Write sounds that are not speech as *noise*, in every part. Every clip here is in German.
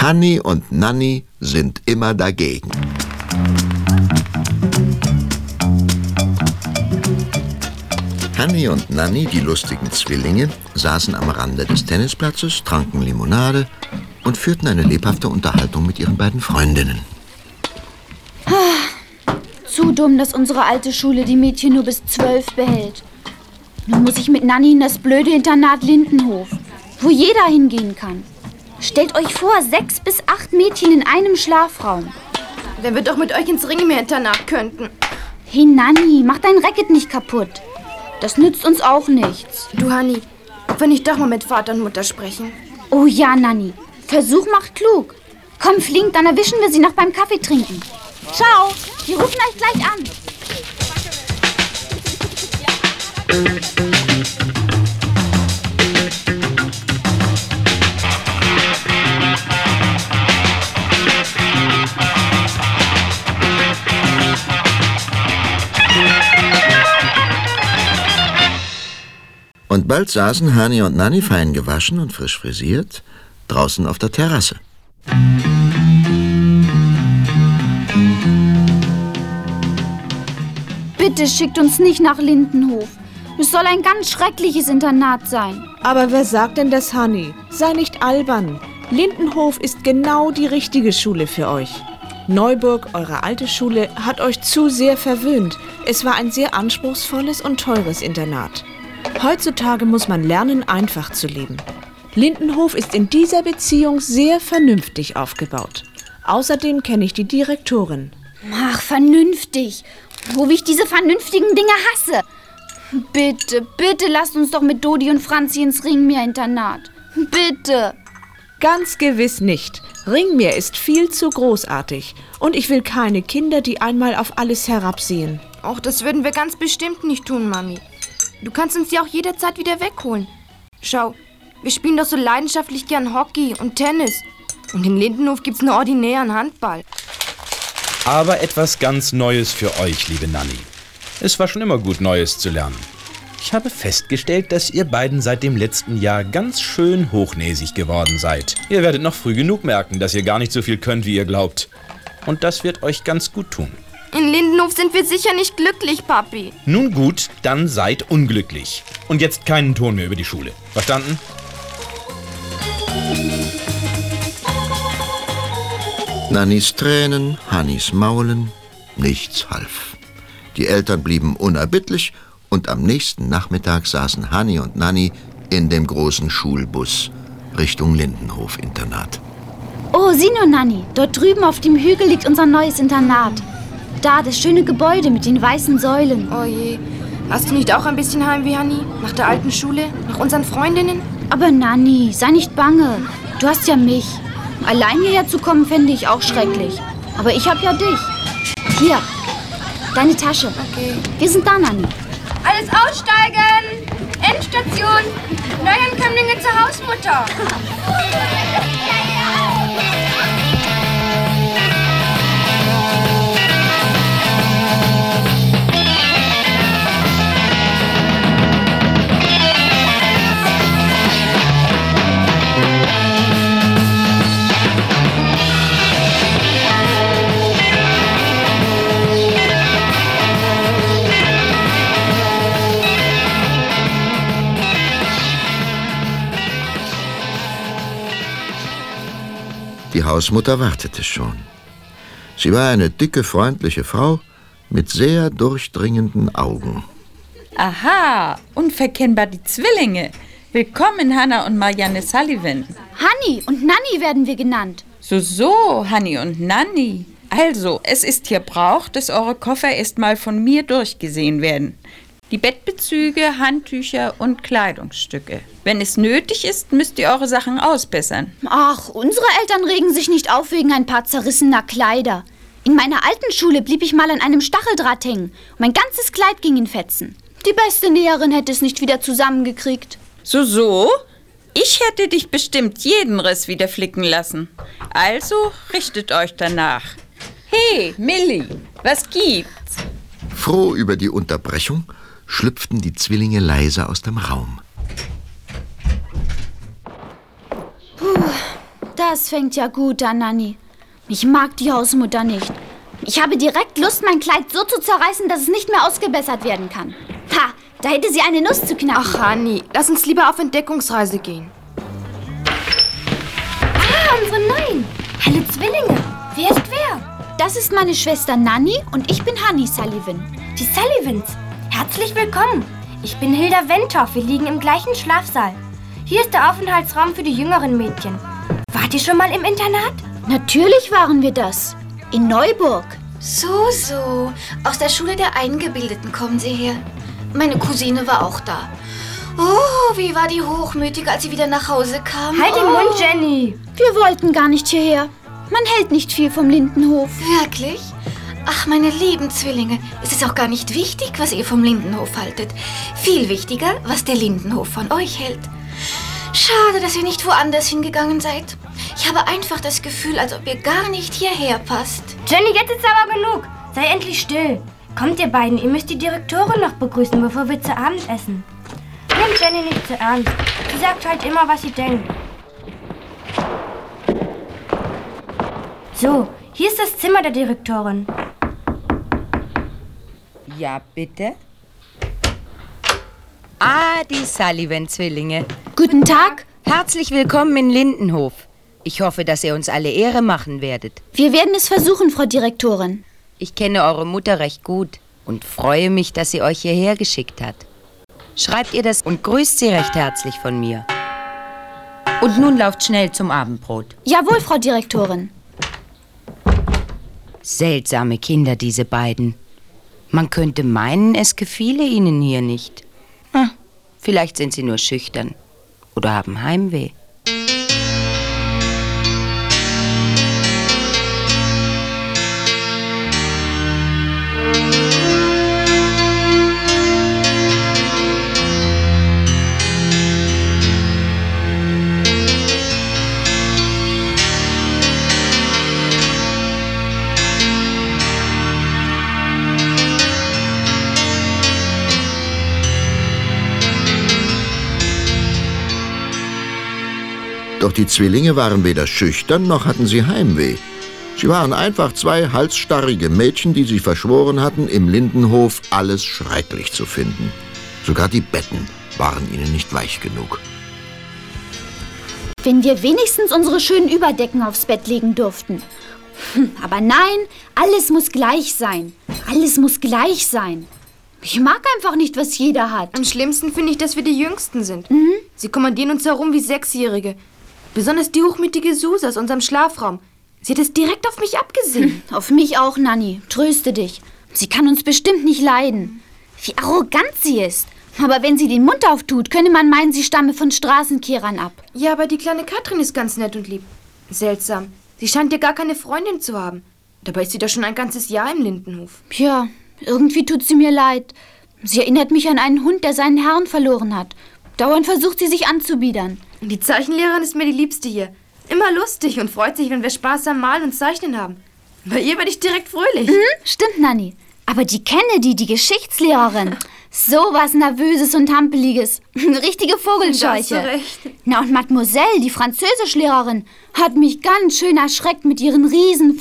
Hanni und Nanni sind immer dagegen. Hanni und Nanni, die lustigen Zwillinge, saßen am Rande des Tennisplatzes, tranken Limonade und führten eine lebhafte Unterhaltung mit ihren beiden Freundinnen. Zu dumm, dass unsere alte Schule die Mädchen nur bis zwölf behält. Nun muss ich mit Nanni in das blöde Internat Lindenhof, wo jeder hingehen kann. Stellt euch vor, sechs bis acht Mädchen in einem Schlafraum. Wenn wir doch mit euch ins Ringmeer-Internat könnten. Hey Nanni, mach dein Racket nicht kaputt. Das nützt uns auch nichts. Du, Hanni, ob wir nicht doch mal mit Vater und Mutter sprechen? Oh ja, Nanni. Versuch macht klug. Komm, flink, dann erwischen wir sie noch beim Kaffee trinken. Ciao, wir rufen euch gleich an. Und bald saßen Hani und Nanni fein gewaschen und frisch frisiert draußen auf der Terrasse. Bitte schickt uns nicht nach Lindenhof. Es soll ein ganz schreckliches Internat sein. Aber wer sagt denn das, Honey? Sei nicht albern. Lindenhof ist genau die richtige Schule für euch. Neuburg, eure alte Schule, hat euch zu sehr verwöhnt. Es war ein sehr anspruchsvolles und teures Internat. Heutzutage muss man lernen, einfach zu leben. Lindenhof ist in dieser Beziehung sehr vernünftig aufgebaut. Außerdem kenne ich die Direktorin. Ach, vernünftig. Wo ich diese vernünftigen Dinge hasse. Bitte, bitte lasst uns doch mit Dodi und Franzi ins Ringmeer-Internat. Bitte. Ganz gewiss nicht. Ringmeer ist viel zu großartig. Und ich will keine Kinder, die einmal auf alles herabsehen. Auch das würden wir ganz bestimmt nicht tun, Mami. Du kannst uns ja auch jederzeit wieder wegholen. Schau, wir spielen doch so leidenschaftlich gern Hockey und Tennis. Und in Lindenhof gibt's nur ordinären Handball. Aber etwas ganz Neues für euch, liebe Nanny. Es war schon immer gut, Neues zu lernen. Ich habe festgestellt, dass ihr beiden seit dem letzten Jahr ganz schön hochnäsig geworden seid. Ihr werdet noch früh genug merken, dass ihr gar nicht so viel könnt, wie ihr glaubt. Und das wird euch ganz gut tun. In Lindenhof sind wir sicher nicht glücklich, Papi. Nun gut, dann seid unglücklich. Und jetzt keinen Ton mehr über die Schule. Verstanden? Nannis Tränen, Hannis Maulen, nichts half. Die Eltern blieben unerbittlich und am nächsten Nachmittag saßen Hanni und Nanni in dem großen Schulbus Richtung Lindenhof-Internat. Oh, sieh nur, Nanni. Dort drüben auf dem Hügel liegt unser neues Internat. Da, das schöne Gebäude mit den weißen Säulen. Oh je. Hast du nicht auch ein bisschen Heimweh, Hanni? Nach der alten Schule? Nach unseren Freundinnen? Aber Nanni, sei nicht bange. Du hast ja mich. Allein hierher zu kommen, fände ich auch schrecklich. Aber ich habe ja dich. Hier, deine Tasche. Okay. Wir sind da, Nanni. Alles aussteigen! Endstation! Neuankömmlinge zur Hausmutter! *laughs* Die Hausmutter wartete schon. Sie war eine dicke, freundliche Frau mit sehr durchdringenden Augen. Aha, unverkennbar die Zwillinge. Willkommen, Hannah und Marianne Sullivan. Hanni und Nanni werden wir genannt. So, so, Hanni und Nanni. Also, es ist hier Brauch, dass eure Koffer erstmal von mir durchgesehen werden. Die Bettbezüge, Handtücher und Kleidungsstücke. Wenn es nötig ist, müsst ihr eure Sachen ausbessern. Ach, unsere Eltern regen sich nicht auf wegen ein paar zerrissener Kleider. In meiner alten Schule blieb ich mal an einem Stacheldraht hängen. Mein ganzes Kleid ging in Fetzen. Die beste Näherin hätte es nicht wieder zusammengekriegt. So, so? Ich hätte dich bestimmt jeden Riss wieder flicken lassen. Also richtet euch danach. Hey, Millie, was gibt's? Froh über die Unterbrechung schlüpften die Zwillinge leise aus dem Raum. Da Das fängt ja gut an, Nanni. Ich mag die Hausmutter nicht. Ich habe direkt Lust, mein Kleid so zu zerreißen, dass es nicht mehr ausgebessert werden kann. Ha, da hätte sie eine Nuss zu knacken. Ach, Hanni, lass uns lieber auf Entdeckungsreise gehen. Ah, unsere Neuen. Hallo Zwillinge. Wer ist wer? Das ist meine Schwester Nanni und ich bin Honey Sullivan. Die Sullivans. Herzlich willkommen. Ich bin Hilda Wentorf. Wir liegen im gleichen Schlafsaal. Hier ist der Aufenthaltsraum für die jüngeren Mädchen. Wart ihr schon mal im Internat? Natürlich waren wir das. In Neuburg. So, so. Aus der Schule der Eingebildeten kommen sie her. Meine Cousine war auch da. Oh, wie war die hochmütig, als sie wieder nach Hause kam. Halt den oh. Mund, Jenny. Wir wollten gar nicht hierher. Man hält nicht viel vom Lindenhof. Wirklich? Ach, meine lieben Zwillinge, es ist auch gar nicht wichtig, was ihr vom Lindenhof haltet. Viel wichtiger, was der Lindenhof von euch hält. Schade, dass ihr nicht woanders hingegangen seid. Ich habe einfach das Gefühl, als ob ihr gar nicht hierher passt. Jenny, jetzt ist aber genug. Sei endlich still. Kommt ihr beiden, ihr müsst die Direktorin noch begrüßen, bevor wir zu Abend essen. Nehmt Jenny nicht zu ernst. Sie sagt halt immer, was sie denkt. So, hier ist das Zimmer der Direktorin. Ja, bitte? Ah, die Sullivan-Zwillinge. Guten Tag. Herzlich willkommen in Lindenhof. Ich hoffe, dass ihr uns alle Ehre machen werdet. Wir werden es versuchen, Frau Direktorin. Ich kenne eure Mutter recht gut und freue mich, dass sie euch hierher geschickt hat. Schreibt ihr das und grüßt sie recht herzlich von mir. Und nun lauft schnell zum Abendbrot. Jawohl, Frau Direktorin. Seltsame Kinder, diese beiden. Man könnte meinen, es gefiele ihnen hier nicht. Hm, vielleicht sind sie nur schüchtern oder haben Heimweh. Doch die Zwillinge waren weder schüchtern noch hatten sie Heimweh. Sie waren einfach zwei halsstarrige Mädchen, die sich verschworen hatten, im Lindenhof alles schrecklich zu finden. Sogar die Betten waren ihnen nicht weich genug. Wenn wir wenigstens unsere schönen Überdecken aufs Bett legen durften. Hm, Aber nein, alles muss gleich sein. Alles muss gleich sein. Ich mag einfach nicht, was jeder hat. Am schlimmsten finde ich, dass wir die Jüngsten sind. Mhm. Sie kommandieren uns herum wie Sechsjährige. Besonders die hochmütige Suse aus unserem Schlafraum. Sie hat es direkt auf mich abgesehen. Auf mich auch, Nanni. Tröste dich. Sie kann uns bestimmt nicht leiden. Wie arrogant sie ist. Aber wenn sie den Mund auftut, könnte man meinen, sie stamme von Straßenkehrern ab. Ja, aber die kleine Katrin ist ganz nett und lieb. Seltsam. Sie scheint ja gar keine Freundin zu haben. Dabei ist sie doch schon ein ganzes Jahr im Lindenhof. Ja, irgendwie tut sie mir leid. Sie erinnert mich an einen Hund, der seinen Herrn verloren hat. Dauernd versucht sie sich anzubiedern. Die Zeichenlehrerin ist mir die Liebste hier. Immer lustig und freut sich, wenn wir Spaß am Malen und Zeichnen haben. Bei ihr werde ich direkt fröhlich. Hm, stimmt, Nanni. Aber die Kennedy, die Geschichtslehrerin. So was Nervöses und Hampeliges. Eine *laughs* richtige Da Vogelscheuche. hast du recht. Na und Mademoiselle, die Französischlehrerin, hat mich ganz schön erschreckt mit ihren riesen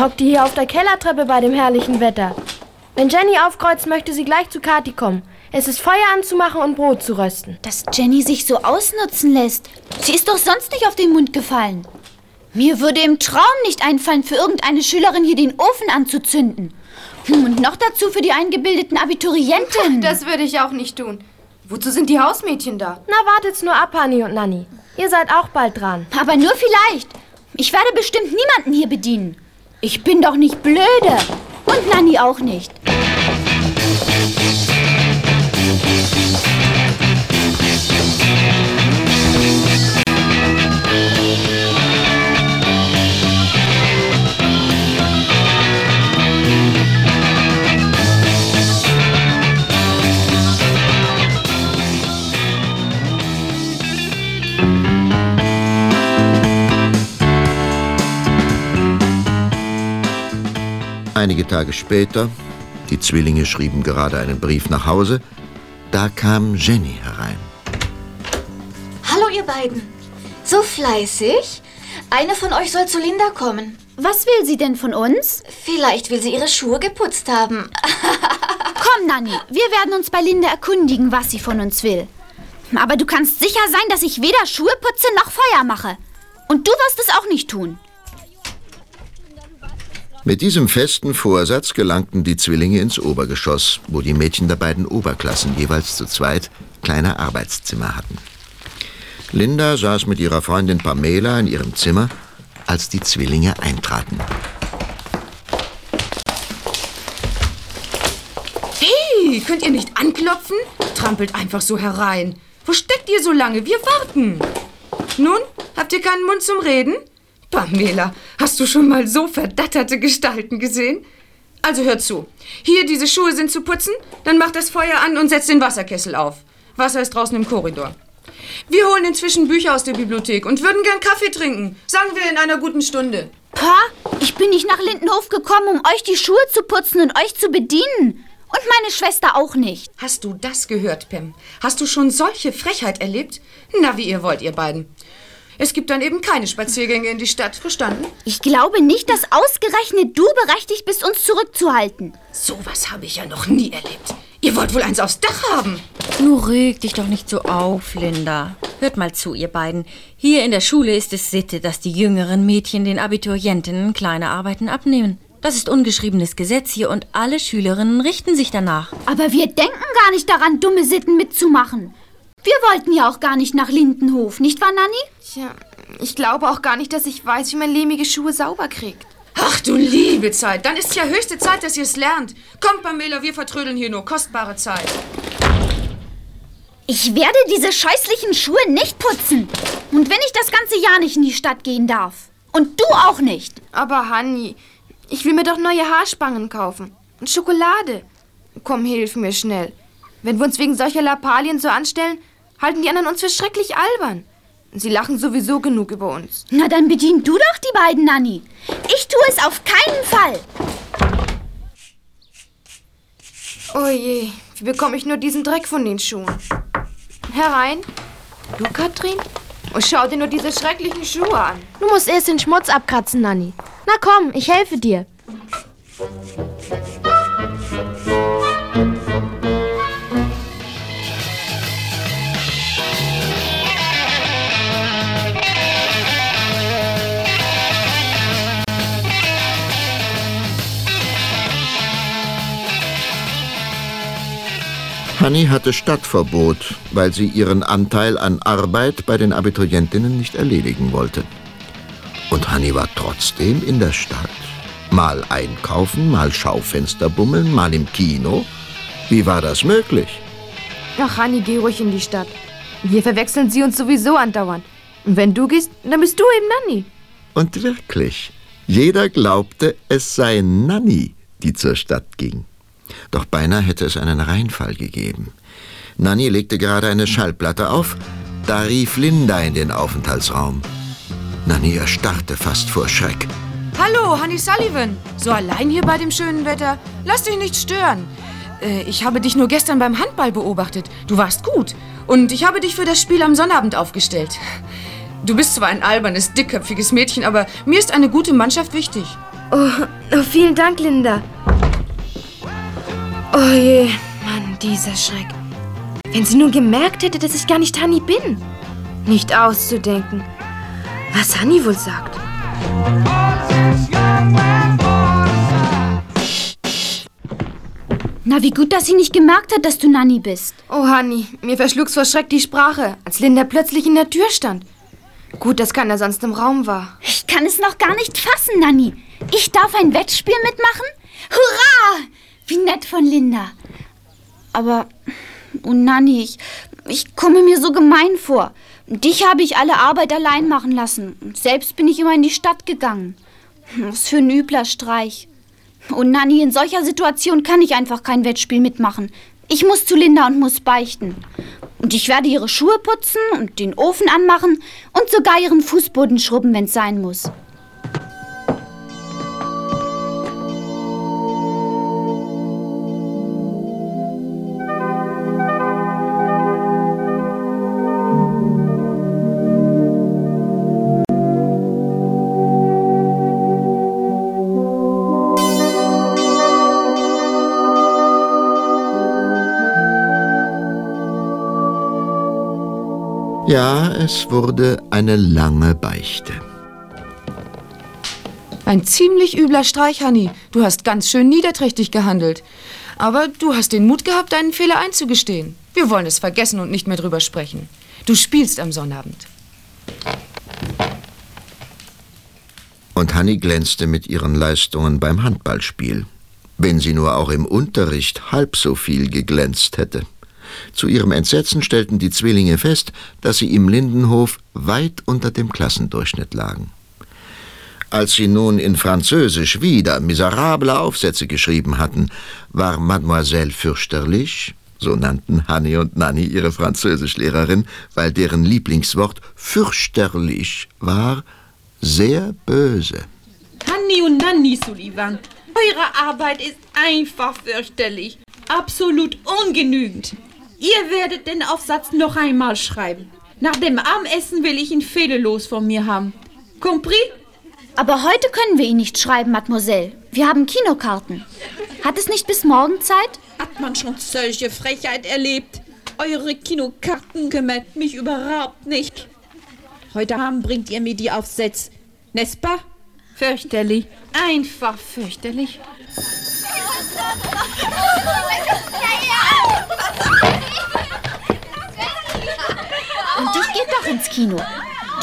hockt ihr hier auf der Kellertreppe bei dem herrlichen Wetter? Wenn Jenny aufkreuzt, möchte sie gleich zu Kathi kommen. Es ist Feuer anzumachen und Brot zu rösten. Dass Jenny sich so ausnutzen lässt. Sie ist doch sonst nicht auf den Mund gefallen. Mir würde im Traum nicht einfallen, für irgendeine Schülerin hier den Ofen anzuzünden. Hm, Und noch dazu für die eingebildeten Abiturienten. Das würde ich auch nicht tun. Wozu sind die Hausmädchen da? Na, wartet's nur ab, Hanni und Nanni. Ihr seid auch bald dran. Aber nur vielleicht. Ich werde bestimmt niemanden hier bedienen. Ich bin doch nicht blöde. Und Nanni auch nicht. Einige Tage später, die Zwillinge schrieben gerade einen Brief nach Hause, da kam Jenny herein. Hallo, ihr beiden. So fleißig. Eine von euch soll zu Linda kommen. Was will sie denn von uns? Vielleicht will sie ihre Schuhe geputzt haben. *laughs* Komm, Nanni, wir werden uns bei Linda erkundigen, was sie von uns will. Aber du kannst sicher sein, dass ich weder Schuhe putze noch Feuer mache. Und du wirst es auch nicht tun. Mit diesem festen Vorsatz gelangten die Zwillinge ins Obergeschoss, wo die Mädchen der beiden Oberklassen jeweils zu zweit kleine Arbeitszimmer hatten. Linda saß mit ihrer Freundin Pamela in ihrem Zimmer, als die Zwillinge eintraten. Hey, könnt ihr nicht anklopfen? Trampelt einfach so herein. Wo steckt ihr so lange? Wir warten. Nun, habt ihr keinen Mund zum Reden? Pamela, hast du schon mal so verdatterte Gestalten gesehen? Also hört zu. Hier, diese Schuhe sind zu putzen, dann macht das Feuer an und setzt den Wasserkessel auf. Wasser ist draußen im Korridor. Wir holen inzwischen Bücher aus der Bibliothek und würden gern Kaffee trinken. Sagen wir in einer guten Stunde. Pa, ich bin nicht nach Lindenhof gekommen, um euch die Schuhe zu putzen und euch zu bedienen. Und meine Schwester auch nicht. Hast du das gehört, Pam? Hast du schon solche Frechheit erlebt? Na, wie ihr wollt, ihr beiden. Es gibt dann eben keine Spaziergänge in die Stadt, verstanden? Ich glaube nicht, dass ausgerechnet du berechtigt bist, uns zurückzuhalten. Sowas habe ich ja noch nie erlebt. Ihr wollt wohl eins aufs Dach haben. Nur reg dich doch nicht so auf, Linda. Hört mal zu, ihr beiden. Hier in der Schule ist es Sitte, dass die jüngeren Mädchen den Abiturientinnen kleine Arbeiten abnehmen. Das ist ungeschriebenes Gesetz hier und alle Schülerinnen richten sich danach. Aber wir denken gar nicht daran, dumme Sitten mitzumachen. Wir wollten ja auch gar nicht nach Lindenhof, nicht wahr, Nanni? Tja, ich glaube auch gar nicht, dass ich weiß, wie man lehmige Schuhe sauber kriegt. Ach du liebe Zeit, dann ist ja höchste Zeit, dass ihr es lernt. Kommt, Pamela, wir vertrödeln hier nur kostbare Zeit. Ich werde diese scheußlichen Schuhe nicht putzen. Und wenn ich das ganze Jahr nicht in die Stadt gehen darf. Und du auch nicht. Aber Hanni, ich will mir doch neue Haarspangen kaufen. Und Schokolade. Komm, hilf mir schnell. Wenn wir uns wegen solcher Lappalien so anstellen, halten die anderen uns für schrecklich albern. Sie lachen sowieso genug über uns. Na, dann bedien du doch die beiden, Nanni. Ich tue es auf keinen Fall. Oh je, wie bekomme ich nur diesen Dreck von den Schuhen? Herein. Du, Katrin? Und schau dir nur diese schrecklichen Schuhe an. Du musst erst den Schmutz abkratzen, Nanni. Na komm, ich helfe dir. Hanni hatte Stadtverbot, weil sie ihren Anteil an Arbeit bei den Abiturientinnen nicht erledigen wollte. Und Hanni war trotzdem in der Stadt. Mal einkaufen, mal Schaufenster bummeln, mal im Kino. Wie war das möglich? Ach, Hanni, geh ruhig in die Stadt. Hier verwechseln sie uns sowieso andauernd. Und wenn du gehst, dann bist du eben Nanni. Und wirklich, jeder glaubte, es sei Nanni, die zur Stadt ging. Doch beinahe hätte es einen Reinfall gegeben. Nanni legte gerade eine Schallplatte auf, da rief Linda in den Aufenthaltsraum. Nanni erstarrte fast vor Schreck. Hallo, Honey Sullivan. So allein hier bei dem schönen Wetter? Lass dich nicht stören. Äh, ich habe dich nur gestern beim Handball beobachtet. Du warst gut. Und ich habe dich für das Spiel am Sonnabend aufgestellt. Du bist zwar ein albernes, dickköpfiges Mädchen, aber mir ist eine gute Mannschaft wichtig. Oh, oh vielen Dank, Linda. Oh je, Mann, dieser Schreck. Wenn sie nur gemerkt hätte, dass ich gar nicht Hanni bin. Nicht auszudenken. Was Hanni wohl sagt. Na, wie gut, dass sie nicht gemerkt hat, dass du Nanni bist. Oh, Hanni, mir verschlug's vor Schreck die Sprache, als Linda plötzlich in der Tür stand. Gut, dass keiner sonst im Raum war. Ich kann es noch gar nicht fassen, Nanni. Ich darf ein Wettspiel mitmachen? Hurra! Wie nett von Linda. Aber, oh Nanni, ich, ich komme mir so gemein vor. Dich habe ich alle Arbeit allein machen lassen. Und selbst bin ich immer in die Stadt gegangen. Was für ein übler Streich. Oh Nanni, in solcher Situation kann ich einfach kein Wettspiel mitmachen. Ich muss zu Linda und muss beichten. Und ich werde ihre Schuhe putzen und den Ofen anmachen und sogar ihren Fußboden schrubben, wenn es sein muss. Ja, es wurde eine lange Beichte. Ein ziemlich übler Streich, Hanni. Du hast ganz schön niederträchtig gehandelt. Aber du hast den Mut gehabt, deinen Fehler einzugestehen. Wir wollen es vergessen und nicht mehr drüber sprechen. Du spielst am Sonnabend. Und Hanni glänzte mit ihren Leistungen beim Handballspiel. Wenn sie nur auch im Unterricht halb so viel geglänzt hätte. Zu ihrem Entsetzen stellten die Zwillinge fest, dass sie im Lindenhof weit unter dem Klassendurchschnitt lagen. Als sie nun in Französisch wieder miserable Aufsätze geschrieben hatten, war Mademoiselle fürchterlich, so nannten Hanni und Nanni ihre Französischlehrerin, weil deren Lieblingswort fürchterlich war, sehr böse. Hanni und Nanni, Sullivan, eure Arbeit ist einfach fürchterlich. Absolut ungenügend. Ihr werdet den Aufsatz noch einmal schreiben. Nach dem Abendessen will ich ihn fehlerlos von mir haben. Compris? Aber heute können wir ihn nicht schreiben, Mademoiselle. Wir haben Kinokarten. Hat es nicht bis morgen Zeit? Hat man schon solche Frechheit erlebt? Eure Kinokarten kümmert mich überhaupt nicht. Heute Abend bringt ihr mir die Aufsätze. N'est-ce pas? Fürchterlich. Einfach fürchterlich. *laughs* Und ich gehe doch ins Kino.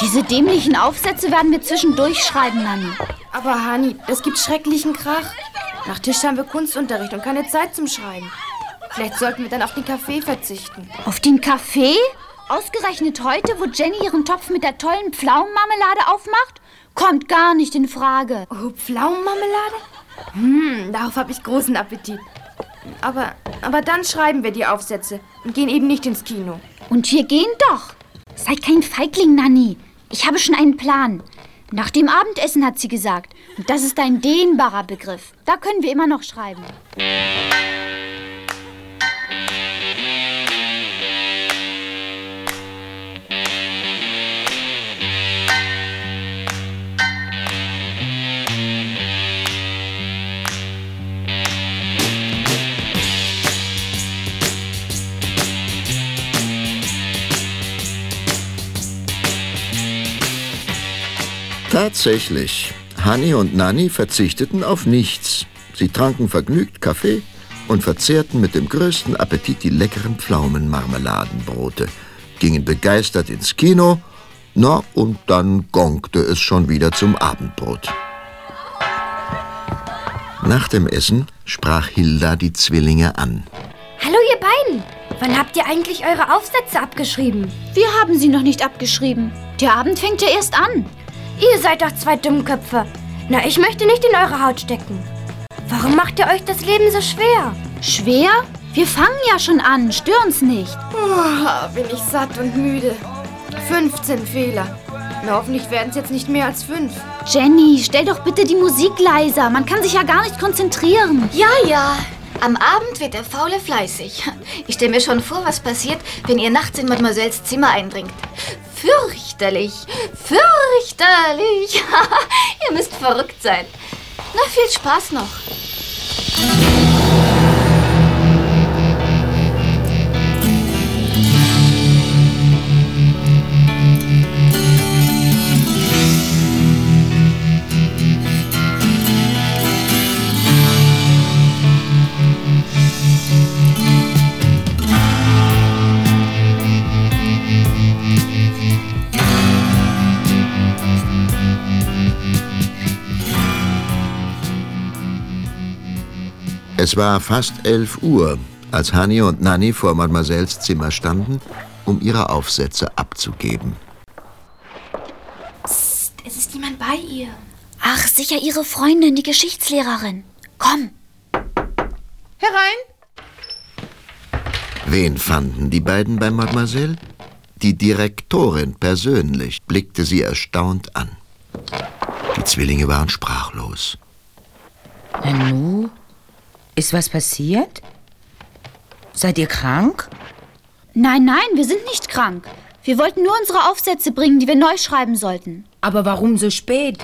Diese dämlichen Aufsätze werden wir zwischendurch schreiben, Nanni. Aber Hani, das gibt schrecklichen Krach. Nach Tisch haben wir Kunstunterricht und keine Zeit zum Schreiben. Vielleicht sollten wir dann auf den Kaffee verzichten. Auf den Kaffee? Ausgerechnet heute, wo Jenny ihren Topf mit der tollen Pflaumenmarmelade aufmacht? Kommt gar nicht in Frage. Oh, Pflaumenmarmelade? Hm, darauf habe ich großen Appetit. Aber, aber dann schreiben wir die Aufsätze und gehen eben nicht ins Kino. Und wir gehen doch. Sei kein Feigling, Nanni. Ich habe schon einen Plan. Nach dem Abendessen hat sie gesagt. Und das ist ein dehnbarer Begriff. Da können wir immer noch schreiben. Tatsächlich, Hanni und Nanni verzichteten auf nichts. Sie tranken vergnügt Kaffee und verzehrten mit dem größten Appetit die leckeren Pflaumenmarmeladenbrote, gingen begeistert ins Kino, na und dann gongte es schon wieder zum Abendbrot. Nach dem Essen sprach Hilda die Zwillinge an. Hallo, ihr beiden. Wann habt ihr eigentlich eure Aufsätze abgeschrieben? Wir haben sie noch nicht abgeschrieben. Der Abend fängt ja erst an. Ihr seid doch zwei Dummköpfe. Na, ich möchte nicht in eure Haut stecken. Warum macht ihr euch das Leben so schwer? Schwer? Wir fangen ja schon an. Stör uns nicht. Oh, bin ich satt und müde. 15 Fehler. Na, hoffentlich werden es jetzt nicht mehr als fünf. Jenny, stell doch bitte die Musik leiser. Man kann sich ja gar nicht konzentrieren. Ja, ja. Am Abend wird der Faule fleißig. Ich stelle mir schon vor, was passiert, wenn ihr nachts in Mademoiselles Zimmer eindringt. Fürchterlich, fürchterlich. *laughs* ihr müsst verrückt sein. Na, viel Spaß noch. Es war fast elf Uhr, als Hanni und Nanni vor Mademoiselles Zimmer standen, um ihre Aufsätze abzugeben. Psst, es ist jemand bei ihr. Ach, sicher ihre Freundin, die Geschichtslehrerin. Komm. Herein! Wen fanden die beiden bei Mademoiselle? Die Direktorin persönlich blickte sie erstaunt an. Die Zwillinge waren sprachlos. Nanu, ist was passiert? Seid ihr krank? Nein, nein, wir sind nicht krank. Wir wollten nur unsere Aufsätze bringen, die wir neu schreiben sollten. Aber warum so spät?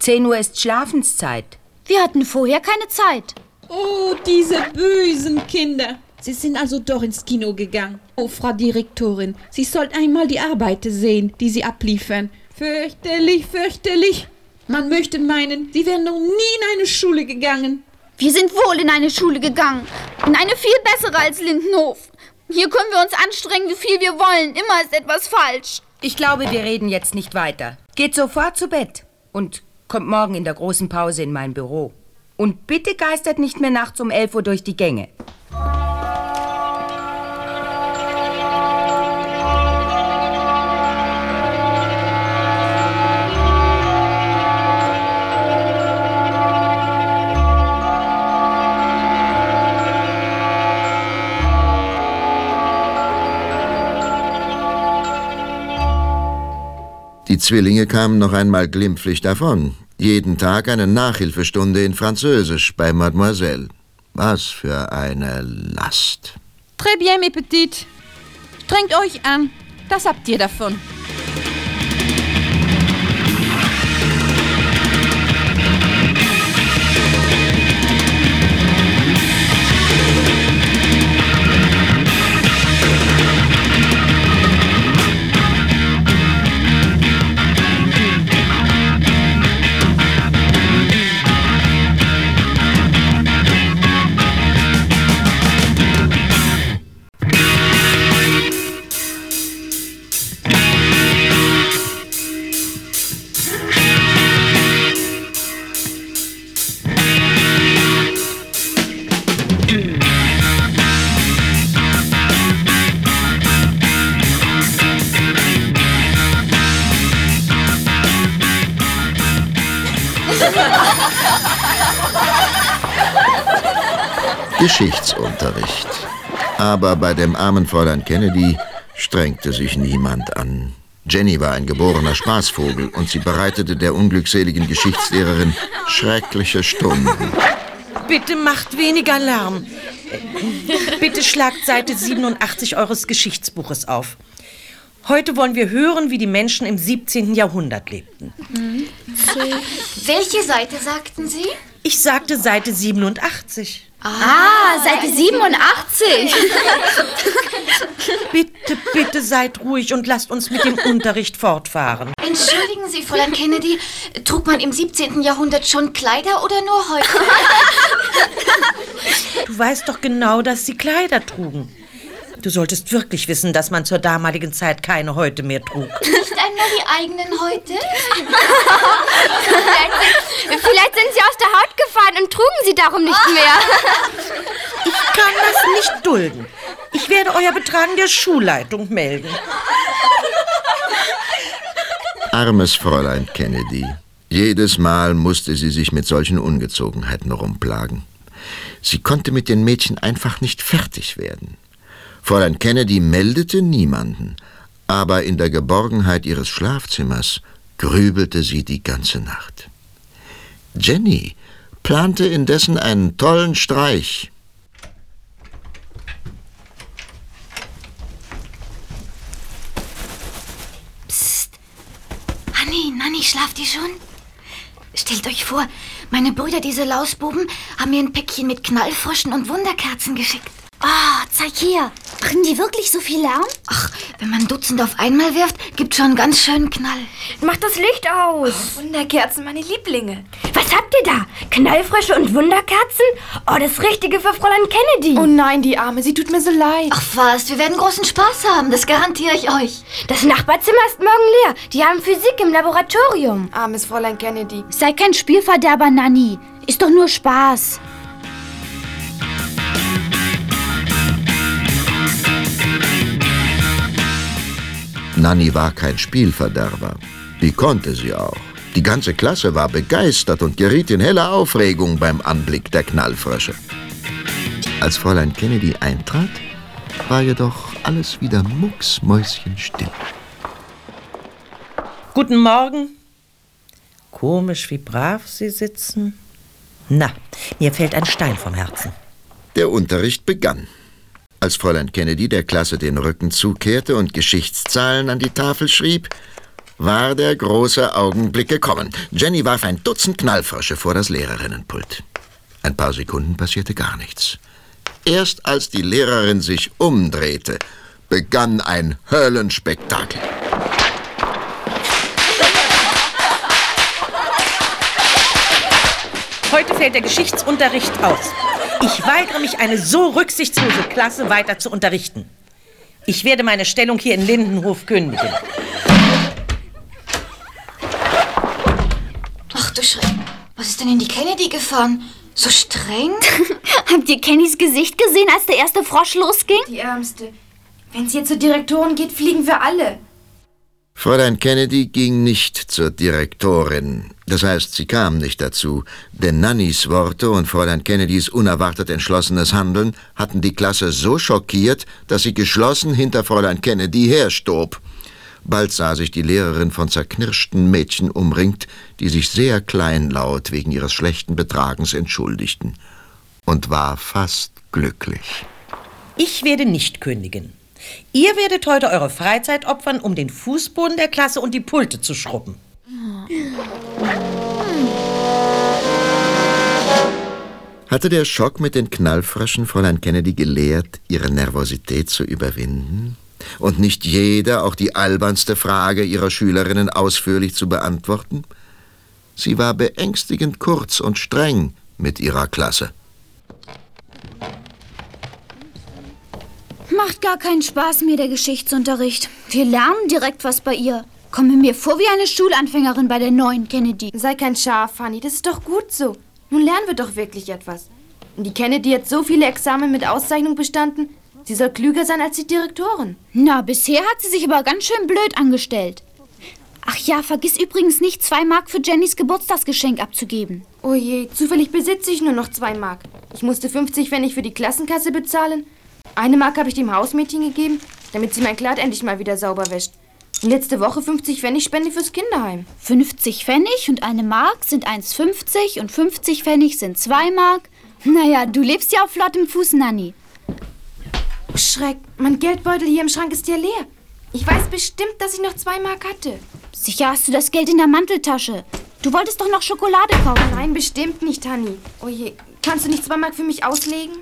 10 Uhr ist Schlafenszeit. Wir hatten vorher keine Zeit. Oh, diese bösen Kinder. Sie sind also doch ins Kino gegangen. Oh, Frau Direktorin, Sie sollten einmal die Arbeiten sehen, die Sie abliefern. Fürchterlich, fürchterlich. Man möchte meinen, Sie wären noch nie in eine Schule gegangen. Wir sind wohl in eine Schule gegangen. In eine viel bessere als Lindenhof. Hier können wir uns anstrengen, wie viel wir wollen. Immer ist etwas falsch. Ich glaube, wir reden jetzt nicht weiter. Geht sofort zu Bett und kommt morgen in der großen Pause in mein Büro. Und bitte geistert nicht mehr nachts um 11 Uhr durch die Gänge. Die Zwillinge kamen noch einmal glimpflich davon. Jeden Tag eine Nachhilfestunde in Französisch bei Mademoiselle. Was für eine Last. Très bien, mes petites. Strengt euch an. Das habt ihr davon. Aber bei dem armen Fräulein Kennedy strengte sich niemand an. Jenny war ein geborener Spaßvogel und sie bereitete der unglückseligen Geschichtslehrerin schreckliche Stunden. Bitte macht weniger Lärm. Bitte schlagt Seite 87 eures Geschichtsbuches auf. Heute wollen wir hören, wie die Menschen im 17. Jahrhundert lebten. Welche Seite sagten Sie? Ich sagte Seite 87. Ah, Seite 87. Bitte, bitte seid ruhig und lasst uns mit dem Unterricht fortfahren. Entschuldigen Sie, Fräulein Kennedy, trug man im 17. Jahrhundert schon Kleider oder nur heute? Du weißt doch genau, dass sie Kleider trugen. Du solltest wirklich wissen, dass man zur damaligen Zeit keine Häute mehr trug. Nicht einmal die eigenen heute? vielleicht, vielleicht sind sie aus der Haut gefallen und trugen sie darum nicht mehr. *laughs* Ich kann das nicht dulden. Ich werde euer Betragen der Schulleitung melden. Armes Fräulein Kennedy. Jedes Mal musste sie sich mit solchen Ungezogenheiten rumplagen. Sie konnte mit den Mädchen einfach nicht fertig werden. Fräulein Kennedy meldete niemanden, aber in der Geborgenheit ihres Schlafzimmers grübelte sie die ganze Nacht. Jenny plante indessen einen tollen Streich. Hanni, Nanni, schlaft ihr schon? Stellt euch vor, meine Brüder, diese Lausbuben, haben mir ein Päckchen mit Knallfroschen und Wunderkerzen geschickt. Ah, zeig hier. Machen die wirklich so viel Lärm? Ach, wenn man Dutzend auf einmal wirft, gibt schon einen ganz schönen Knall. Mach das Licht aus. Oh, Wunderkerzen, meine Lieblinge. Was habt ihr da? Knallfrösche und Wunderkerzen? Oh, das Richtige für Fräulein Kennedy. Oh nein, die Arme, sie tut mir so leid. Ach was, wir werden großen Spaß haben, das garantiere ich euch. Das Nachbarzimmer ist morgen leer. Die haben Physik im Laboratorium. Armes Fräulein Kennedy. Sei kein Spielverderber, Nanny. Ist doch nur Spaß. Nanny war kein Spielverderber. Wie konnte sie auch? Die ganze Klasse war begeistert und geriet in helle Aufregung beim Anblick der Knallfrösche. Als Fräulein Kennedy eintrat, war jedoch alles wieder mucksmäuschenstill. Guten Morgen. Komisch, wie brav Sie sitzen. Na, mir fällt ein Stein vom Herzen. Der Unterricht begann. Als Fräulein Kennedy der Klasse den Rücken zukehrte und Geschichtszahlen an die Tafel schrieb, war der große Augenblick gekommen. Jenny warf ein Dutzend Knallfrösche vor das Lehrerinnenpult. Ein paar Sekunden passierte gar nichts. Erst als die Lehrerin sich umdrehte, begann ein Höllenspektakel. Heute fällt der Geschichtsunterricht aus. Ich weigere mich, eine so rücksichtslose Klasse weiter zu unterrichten. Ich werde meine Stellung hier in Lindenhof kündigen. Ach du Schreck. Was ist denn in die Kennedy gefahren? So streng? *laughs* Habt ihr Kennys Gesicht gesehen, als der erste Frosch losging? Die Ärmste. Wenn sie jetzt zur Direktorin geht, fliegen wir alle. Fräulein Kennedy ging nicht zur Direktorin. Das heißt, sie kam nicht dazu, denn Nannys Worte und Fräulein Kennedys unerwartet entschlossenes Handeln hatten die Klasse so schockiert, dass sie geschlossen hinter Fräulein Kennedy herstob. Bald sah sich die Lehrerin von zerknirschten Mädchen umringt, die sich sehr kleinlaut wegen ihres schlechten Betragens entschuldigten, und war fast glücklich. Ich werde nicht kündigen. Ihr werdet heute eure Freizeit opfern, um den Fußboden der Klasse und die Pulte zu schrubben. Hatte der Schock mit den Knallfröschen Fräulein Kennedy gelehrt, ihre Nervosität zu überwinden? Und nicht jeder, auch die albernste Frage ihrer Schülerinnen ausführlich zu beantworten? Sie war beängstigend kurz und streng mit ihrer Klasse. Macht gar keinen Spaß mehr, der Geschichtsunterricht. Wir lernen direkt was bei ihr. Komme mir vor wie eine Schulanfängerin bei der neuen Kennedy. Sei kein Schaf, Fanny, das ist doch gut so. Nun lernen wir doch wirklich etwas. Und die Kennedy hat so viele Examen mit Auszeichnung bestanden. Sie soll klüger sein als die Direktorin. Na, bisher hat sie sich aber ganz schön blöd angestellt. Ach ja, vergiss übrigens nicht, zwei Mark für Jennys Geburtstagsgeschenk abzugeben. Oh je, zufällig besitze ich nur noch zwei Mark. Ich musste 50 Pfennig für die Klassenkasse bezahlen. Eine Mark habe ich dem Hausmädchen gegeben, damit sie mein Kleid endlich mal wieder sauber wäscht. Und letzte Woche 50 Pfennig Spende fürs Kinderheim. 50 Pfennig und eine Mark sind 1,50 und 50 Pfennig sind 2 Mark. Naja, du lebst ja auf flottem Fuß, Nanny. Oh, Schreck, mein Geldbeutel hier im Schrank ist ja leer. Ich weiß bestimmt, dass ich noch zwei Mark hatte. Sicher hast du das Geld in der Manteltasche. Du wolltest doch noch Schokolade kaufen. Nein, bestimmt nicht, Hanni. Oh je, kannst du nicht zwei Mark für mich auslegen?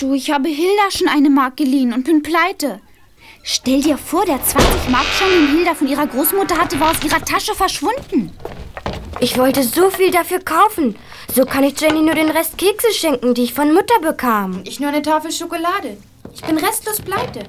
Du, ich habe Hilda schon eine Mark geliehen und bin pleite. Stell dir vor, der 20 Mark schon, den Hilda von ihrer Großmutter hatte, war aus ihrer Tasche verschwunden. Ich wollte so viel dafür kaufen. So kann ich Jenny nur den Rest Kekse schenken, die ich von Mutter bekam. Ich nur eine Tafel Schokolade. Ich bin restlos pleite.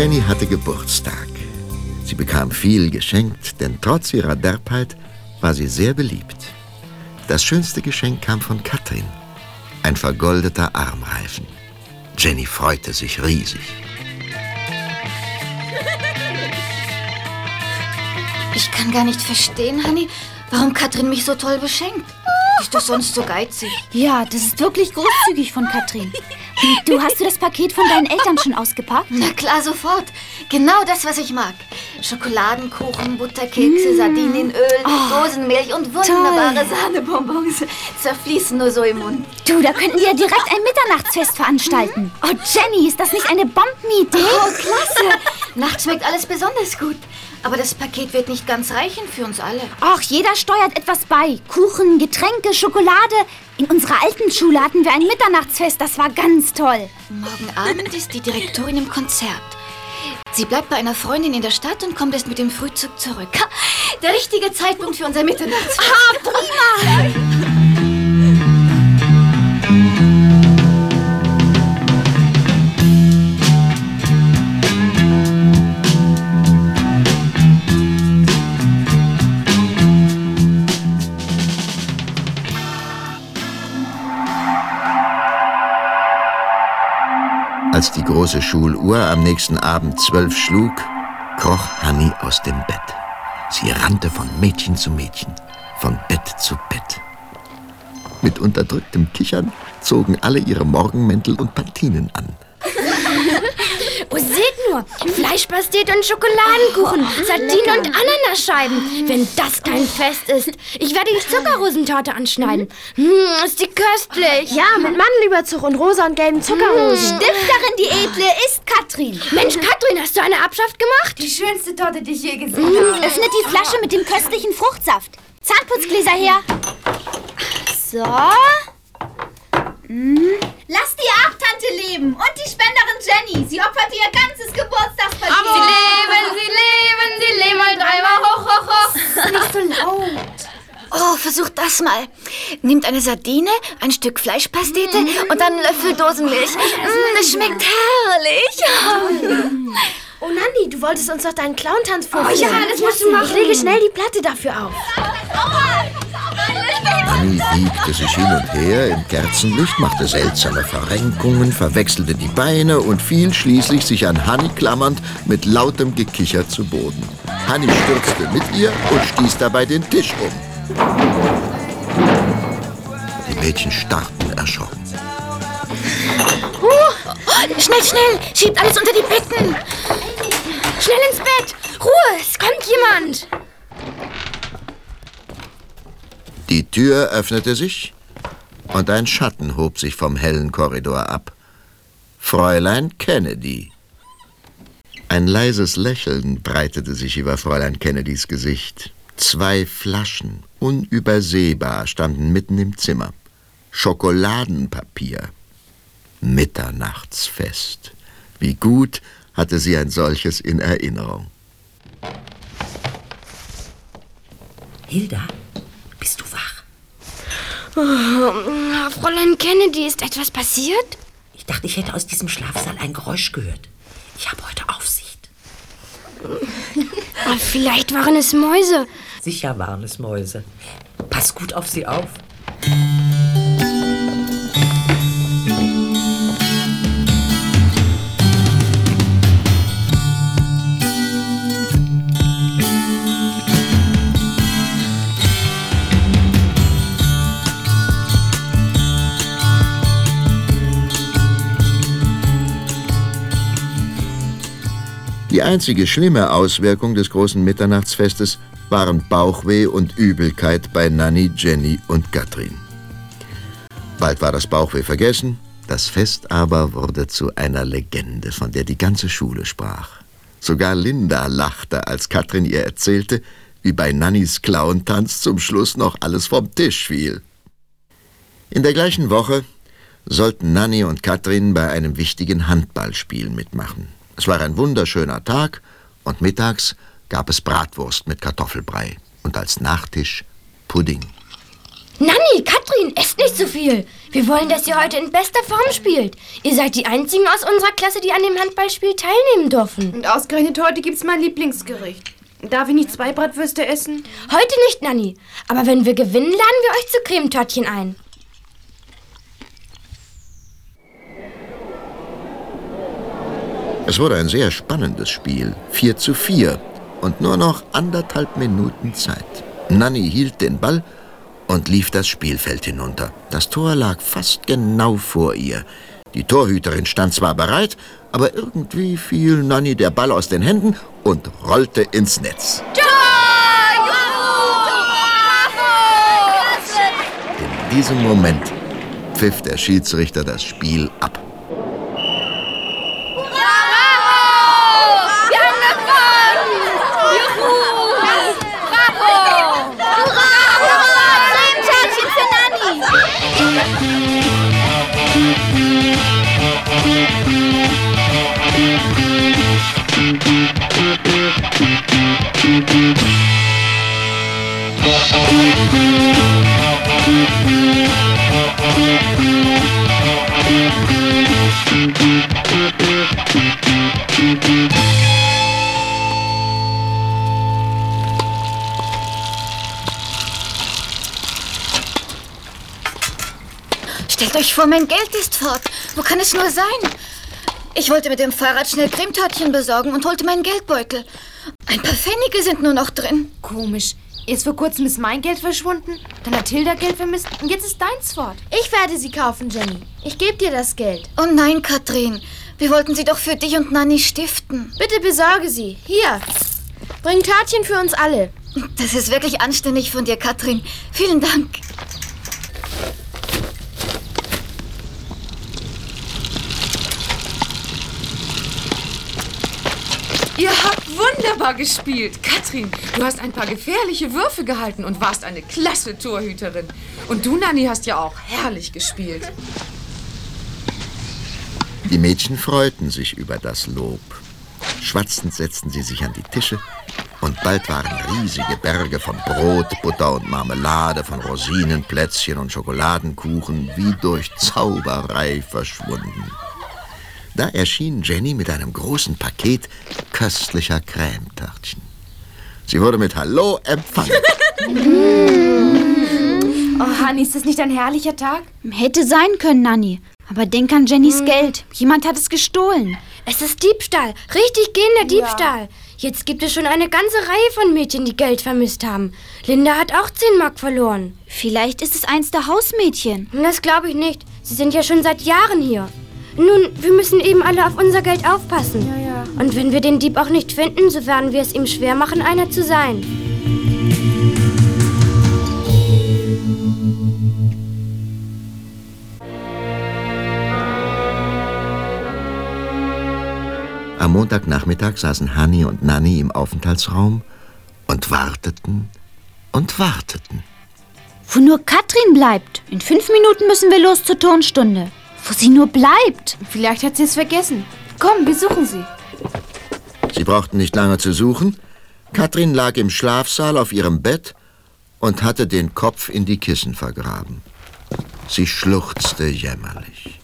Jenny hatte Geburtstag. Sie bekam viel geschenkt, denn trotz ihrer Derbheit war sie sehr beliebt. Das schönste Geschenk kam von Katrin. Ein vergoldeter Armreifen. Jenny freute sich riesig. Ich kann gar nicht verstehen, Honey, warum Katrin mich so toll beschenkt. Ist doch sonst so geizig. Ja, das ist wirklich großzügig von Katrin. Du, hast du das Paket von deinen Eltern schon ausgepackt? Na klar, sofort. Genau das, was ich mag. Schokoladenkuchen, Butterkekse, Sardinenöl, Oh, Dosenmilch und wunderbare Sahnebonbons zerfließen nur so im Mund. Du, da könnten wir ja direkt ein Mitternachtsfest veranstalten. Oh, Jenny, ist das nicht eine Bombenidee? Oh, klasse. Nachts schmeckt alles besonders gut. Aber das Paket wird nicht ganz reichen für uns alle. Ach, jeder steuert etwas bei. Kuchen, Getränke, Schokolade. In unserer alten Schule hatten wir ein Mitternachtsfest, das war ganz toll. Morgen Abend ist die Direktorin im Konzert. Sie bleibt bei einer Freundin in der Stadt und kommt erst mit dem Frühzug zurück. Ha, der richtige Zeitpunkt für unser Mitternachtsfest. Ah, prima! *laughs* Als die große Schuluhr am nächsten Abend zwölf schlug, kroch Hanni aus dem Bett. Sie rannte von Mädchen zu Mädchen, von Bett zu Bett. Mit unterdrücktem Kichern zogen alle ihre Morgenmäntel und Pantinen an. *laughs* Oh, seht nur, Fleischpastete und Schokoladenkuchen, Sardinen und Ananascheiben. Wenn das kein Fest ist. Ich werde die Zuckerrosentorte anschneiden. Hm, ist die köstlich. Ja, mit Mandelüberzug und rosa und gelben Zuckerrosen. Stifterin, die Edle, ist Katrin. Mensch, Katrin, hast du eine Abschaft gemacht? Die schönste Torte, die ich je gesehen habe. Öffnet die Flasche mit dem köstlichen Fruchtsaft. Zahnputzgläser her. So. Hm. Lass die ab, Tante leben. Und die Spenderin Jenny. Sie opfert ihr ganzes Geburtstagspaket. Sie leben, sie leben, sie leben mal dreimal hoch, hoch, hoch. *laughs* Nicht so laut. Oh, versucht das mal. Nehmt eine Sardine, ein Stück Fleischpastete und dann einen Löffel Dosenmilch. Mm, das schmeckt herrlich. *laughs* *laughs* Oh, Nandi, du wolltest uns doch deinen Clown-Tanz vorführen. Oh ja, das musst du machen. Ich lege schnell die Platte dafür auf. Nanny wiegte sich hin und her im Kerzenlicht, machte seltsame Verrenkungen, verwechselte die Beine und fiel schließlich, sich an Hanni klammernd, mit lautem Gekicher zu Boden. Hanni stürzte mit ihr und stieß dabei den Tisch um. Die Mädchen starrten erschrocken. Schnell, schnell, schiebt alles unter die Betten. Schnell ins Bett. Ruhe, es kommt jemand. Die Tür öffnete sich und ein Schatten hob sich vom hellen Korridor ab. Fräulein Kennedy. Ein leises Lächeln breitete sich über Fräulein Kennedys Gesicht. Zwei Flaschen, unübersehbar, standen mitten im Zimmer. Schokoladenpapier. Mitternachtsfest. Wie gut hatte sie ein solches in Erinnerung. Hilda, bist du wach? Oh, Fräulein Kennedy, ist etwas passiert? Ich dachte, ich hätte aus diesem Schlafsaal ein Geräusch gehört. Ich habe heute Aufsicht. Vielleicht waren es Mäuse. Sicher waren es Mäuse. Pass gut auf sie auf. Die einzige schlimme Auswirkung des großen Mitternachtsfestes waren Bauchweh und Übelkeit bei Nanny, Jenny und Katrin. Bald war das Bauchweh vergessen, das Fest aber wurde zu einer Legende, von der die ganze Schule sprach. Sogar Linda lachte, als Katrin ihr erzählte, wie bei Nannys Clowntanz zum Schluss noch alles vom Tisch fiel. In der gleichen Woche sollten Nanny und Katrin bei einem wichtigen Handballspiel mitmachen. Es war ein wunderschöner Tag und mittags gab es Bratwurst mit Kartoffelbrei und als Nachtisch Pudding. Nanni, Katrin, esst nicht so viel. Wir wollen, dass ihr heute in bester Form spielt. Ihr seid die Einzigen aus unserer Klasse, die an dem Handballspiel teilnehmen dürfen. Und ausgerechnet heute gibt's mein Lieblingsgericht. Darf ich nicht zwei Bratwürste essen? Heute nicht, Nanni. Aber wenn wir gewinnen, laden wir euch zu Cremetörtchen ein. Es wurde ein sehr spannendes Spiel. 4 zu 4 und nur noch anderthalb Minuten Zeit. Nanny hielt den Ball und lief das Spielfeld hinunter. Das Tor lag fast genau vor ihr. Die Torhüterin stand zwar bereit, aber irgendwie fiel Nanny der Ball aus den Händen und rollte ins Netz. In diesem Moment pfiff der Schiedsrichter das Spiel ab. Euch vor, mein Geld ist fort. Wo kann es nur sein? Ich wollte mit dem Fahrrad schnell Cremetörtchen besorgen und holte meinen Geldbeutel. Ein paar Pfennige sind nur noch drin. Komisch. Erst vor kurzem ist mein Geld verschwunden, dann hat Hilda Geld vermisst und jetzt ist deins fort. Ich werde sie kaufen, Jenny. Ich gebe dir das Geld. Oh nein, Katrin. Wir wollten sie doch für dich und Nanny stiften. Bitte besorge sie. Hier. Bring Törtchen für uns alle. Das ist wirklich anständig von dir, Katrin. Vielen Dank. Ihr habt wunderbar gespielt. Katrin, du hast ein paar gefährliche Würfe gehalten und warst eine klasse Torhüterin. Und du, Nanni, hast ja auch herrlich gespielt. Die Mädchen freuten sich über das Lob. Schwatzend setzten sie sich an die Tische und bald waren riesige Berge von Brot, Butter und Marmelade, von Rosinen, Plätzchen und Schokoladenkuchen wie durch Zauberei verschwunden. Da erschien Jenny mit einem großen Paket köstlicher Cremetörtchen. Sie wurde mit Hallo empfangen. *laughs* Oh, Hanni, ist das nicht ein herrlicher Tag? Hätte sein können, Nanni. Aber denk an Jennys Geld. Jemand hat es gestohlen. Es ist Diebstahl. Richtig gehender Diebstahl. Jetzt gibt es schon eine ganze Reihe von Mädchen, die Geld vermisst haben. Linda hat auch 10 Mark verloren. Vielleicht ist es eins der Hausmädchen. Das glaube ich nicht. Sie sind ja schon seit Jahren hier. Nun, wir müssen eben alle auf unser Geld aufpassen. Ja, ja. Und wenn wir den Dieb auch nicht finden, so werden wir es ihm schwer machen, einer zu sein. Am Montagnachmittag saßen Hanni und Nanni im Aufenthaltsraum und warteten und warteten. Wo nur Katrin bleibt. In fünf Minuten müssen wir los zur Turnstunde. Wo sie nur bleibt. Vielleicht hat sie es vergessen. Komm, wir suchen sie. Sie brauchten nicht lange zu suchen. Katrin lag im Schlafsaal auf ihrem Bett und hatte den Kopf in die Kissen vergraben. Sie schluchzte jämmerlich.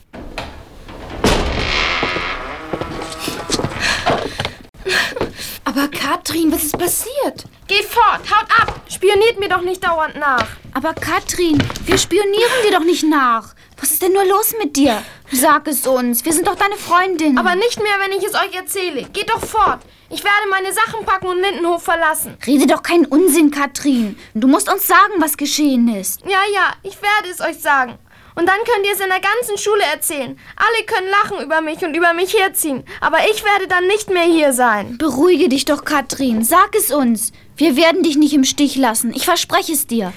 Aber Katrin, was ist passiert? Geht fort, haut ab. Spioniert mir doch nicht dauernd nach. Aber Katrin, wir spionieren dir doch nicht nach. Was ist denn nur los mit dir? Sag es uns. Wir sind doch deine Freundin. Aber nicht mehr, wenn ich es euch erzähle. Geht doch fort. Ich werde meine Sachen packen und Lindenhof verlassen. Rede doch keinen Unsinn, Katrin. Du musst uns sagen, was geschehen ist. Ja, ja, ich werde es euch sagen. Und dann könnt ihr es in der ganzen Schule erzählen. Alle können lachen über mich und über mich herziehen. Aber ich werde dann nicht mehr hier sein. Beruhige dich doch, Katrin. Sag es uns. Wir werden dich nicht im Stich lassen. Ich verspreche es dir.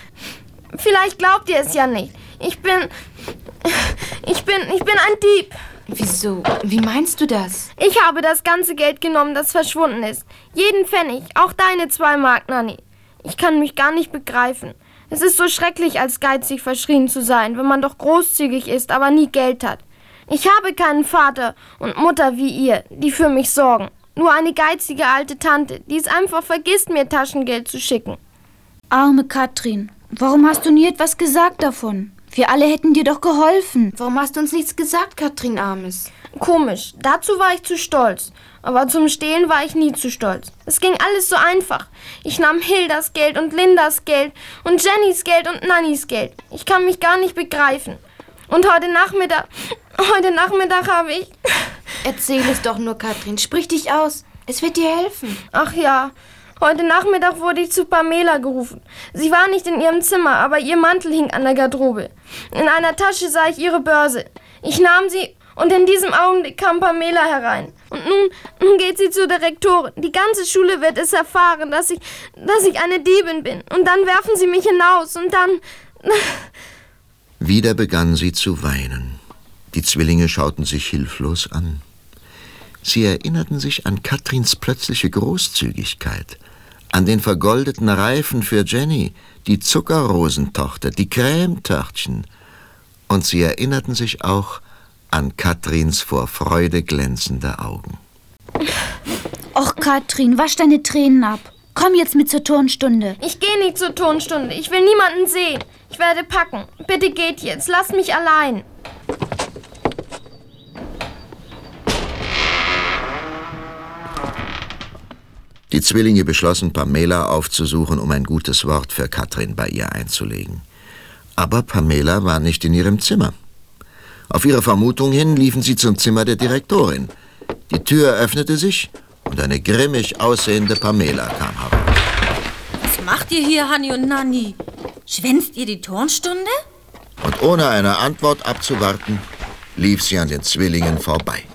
Vielleicht glaubt ihr es ja nicht. Ich bin. *laughs* Ich bin. Ich bin ein Dieb. Wieso? Wie meinst du das? Ich habe das ganze Geld genommen, das verschwunden ist. Jeden Pfennig, auch deine zwei Mark, Nanny. Ich kann mich gar nicht begreifen. Es ist so schrecklich, als geizig verschrien zu sein, wenn man doch großzügig ist, aber nie Geld hat. Ich habe keinen Vater und Mutter wie ihr, die für mich sorgen. Nur eine geizige alte Tante, die es einfach vergisst, mir Taschengeld zu schicken. Arme Katrin, warum hast du nie etwas gesagt davon? Wir alle hätten dir doch geholfen. Warum hast du uns nichts gesagt, Katrin Armes? Komisch, dazu war ich zu stolz. Aber zum Stehlen war ich nie zu stolz. Es ging alles so einfach. Ich nahm Hildas Geld und Lindas Geld und Jennys Geld und Nannys Geld. Ich kann mich gar nicht begreifen. Und heute Nachmittag, heute Nachmittag habe ich... Erzähl es doch nur, Katrin. Sprich dich aus. Es wird dir helfen. Ach ja, heute Nachmittag wurde ich zu Pamela gerufen. Sie war nicht in ihrem Zimmer, aber ihr Mantel hing an der Garderobe. In einer Tasche sah ich ihre Börse. Ich nahm sie und in diesem Augenblick kam Pamela herein. Und nun, nun geht sie zur Direktorin. Die ganze Schule wird es erfahren, dass ich, dass ich eine Diebin bin. Und dann werfen sie mich hinaus und dann... *laughs* Wieder begann sie zu weinen. Die Zwillinge schauten sich hilflos an. Sie erinnerten sich an Katrins plötzliche Großzügigkeit, an den vergoldeten Reifen für Jenny, die Zuckerrosentochter, die Cremetörtchen. Und sie erinnerten sich auch an Katrins vor Freude glänzende Augen. Och, Katrin, wasch deine Tränen ab. Komm jetzt mit zur Turnstunde. Ich gehe nicht zur Turnstunde. Ich will niemanden sehen. Ich werde packen. Bitte geht jetzt. Lasst mich allein. Die Zwillinge beschlossen, Pamela aufzusuchen, um ein gutes Wort für Katrin bei ihr einzulegen. Aber Pamela war nicht in ihrem Zimmer. Auf ihre Vermutung hin liefen sie zum Zimmer der Direktorin. Die Tür öffnete sich und eine grimmig aussehende Pamela kam heraus. Was macht ihr hier, Hanni und Nanni? Schwänzt ihr die Turnstunde? Und ohne eine Antwort abzuwarten, lief sie an den Zwillingen vorbei.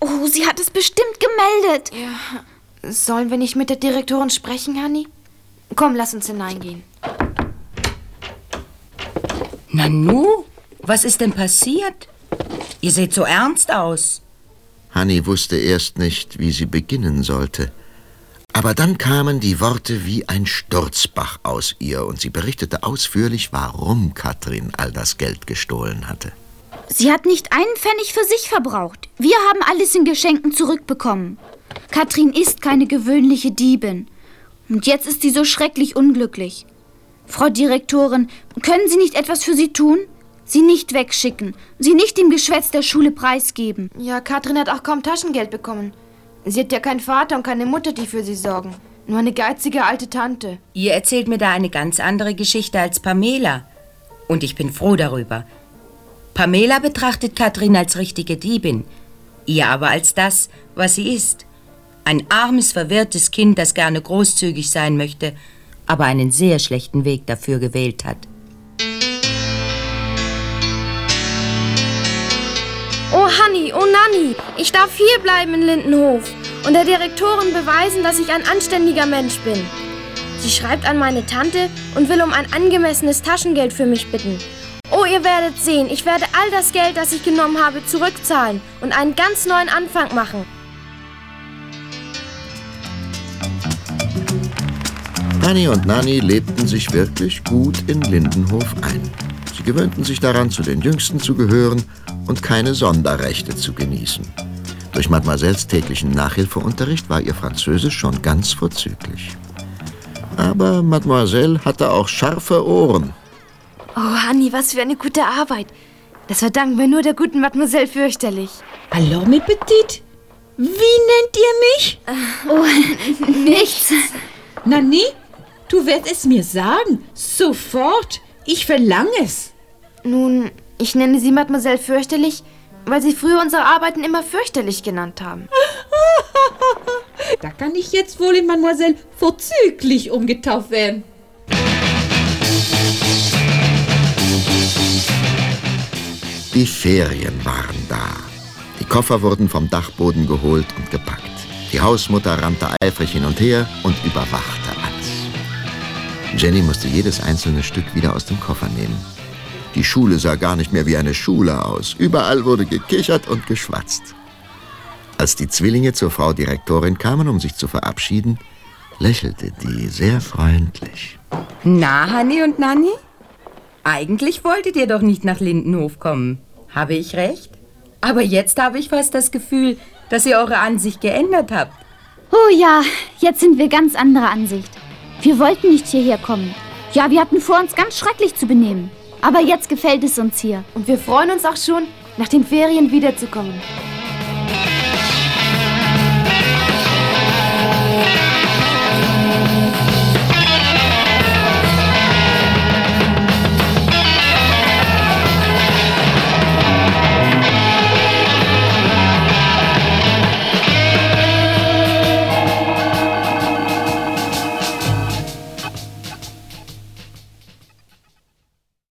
Oh, sie hat es bestimmt gemeldet. Ja. Sollen wir nicht mit der Direktorin sprechen, Hanni? Komm, lass uns hineingehen. Nanu, was ist denn passiert? Ihr seht so ernst aus. Hanni wusste erst nicht, wie sie beginnen sollte. Aber dann kamen die Worte wie ein Sturzbach aus ihr und sie berichtete ausführlich, warum Katrin all das Geld gestohlen hatte. Sie hat nicht einen Pfennig für sich verbraucht. Wir haben alles in Geschenken zurückbekommen. Katrin ist keine gewöhnliche Diebin. Und jetzt ist sie so schrecklich unglücklich. Frau Direktorin, können Sie nicht etwas für sie tun? Sie nicht wegschicken, sie nicht dem Geschwätz der Schule preisgeben. Ja, Katrin hat auch kaum Taschengeld bekommen. Sie hat ja keinen Vater und keine Mutter, die für sie sorgen. Nur eine geizige alte Tante. Ihr erzählt mir da eine ganz andere Geschichte als Pamela. Und ich bin froh darüber. Pamela betrachtet Katrin als richtige Diebin, ihr aber als das, was sie ist. Ein armes, verwirrtes Kind, das gerne großzügig sein möchte, aber einen sehr schlechten Weg dafür gewählt hat. Oh Hanni, oh Nanni, ich darf hier bleiben in Lindenhof und der Direktorin beweisen, dass ich ein anständiger Mensch bin. Sie schreibt an meine Tante und will um ein angemessenes Taschengeld für mich bitten. Oh, ihr werdet sehen, ich werde all das Geld, das ich genommen habe, zurückzahlen und einen ganz neuen Anfang machen. Hanni und Nanni lebten sich wirklich gut in Lindenhof ein. Sie gewöhnten sich daran, zu den Jüngsten zu gehören und keine Sonderrechte zu genießen. Durch Mademoiselles täglichen Nachhilfeunterricht war ihr Französisch schon ganz vorzüglich. Aber Mademoiselle hatte auch scharfe Ohren. Oh, Hanni, was für eine gute Arbeit. Das verdanken wir nur der guten Mademoiselle fürchterlich. Hallo, mes Petite. Wie nennt ihr mich? Oh, *laughs* nichts. Nani, du wirst es mir sagen. Sofort. Ich verlange es. Nun, ich nenne sie Mademoiselle fürchterlich, weil sie früher unsere Arbeiten immer fürchterlich genannt haben. *laughs* Da kann ich jetzt wohl in Mademoiselle vorzüglich umgetauft werden. Die Ferien waren da. Die Koffer wurden vom Dachboden geholt und gepackt. Die Hausmutter rannte eifrig hin und her und überwachte alles. Jenny musste jedes einzelne Stück wieder aus dem Koffer nehmen. Die Schule sah gar nicht mehr wie eine Schule aus. Überall wurde gekichert und geschwatzt. Als die Zwillinge zur Frau Direktorin kamen, um sich zu verabschieden, lächelte die sehr freundlich. Na, Hanni und Nanni? Eigentlich wolltet ihr doch nicht nach Lindenhof kommen. Habe ich recht? Aber jetzt habe ich fast das Gefühl, dass ihr eure Ansicht geändert habt. Oh ja, jetzt sind wir ganz anderer Ansicht. Wir wollten nicht hierher kommen. Ja, wir hatten vor, uns ganz schrecklich zu benehmen. Aber jetzt gefällt es uns hier. Und wir freuen uns auch schon, nach den Ferien wiederzukommen.